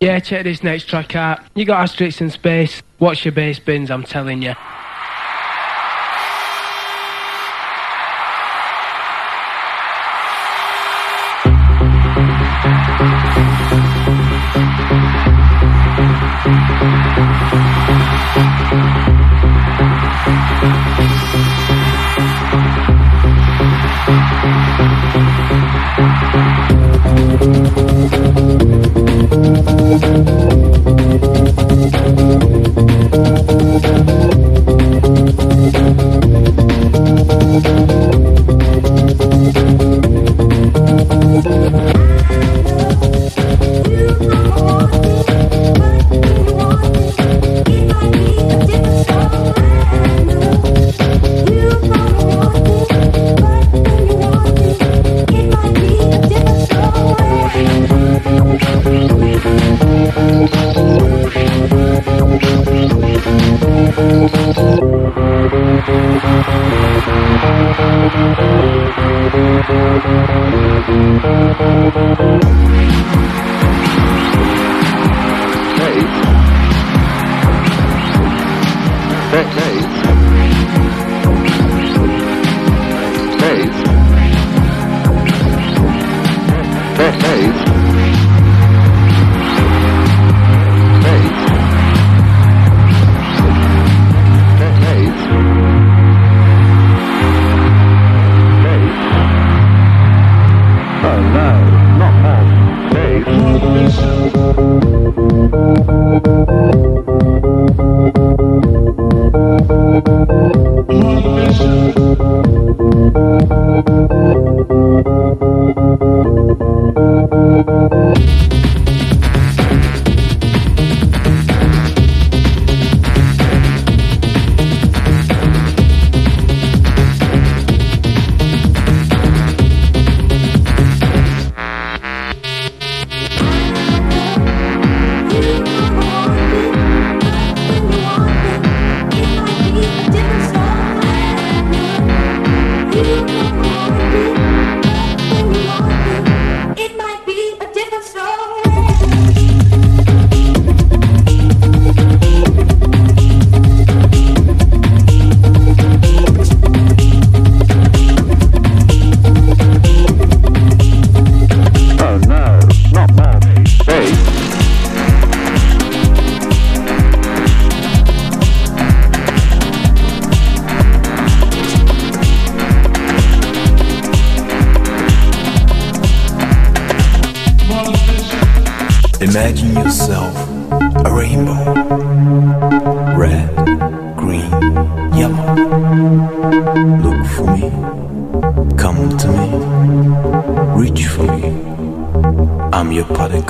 Yeah, check this next track out. You got asterisks and space. Watch your bass bins, I'm telling you. Hey. Hey, hey.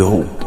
go.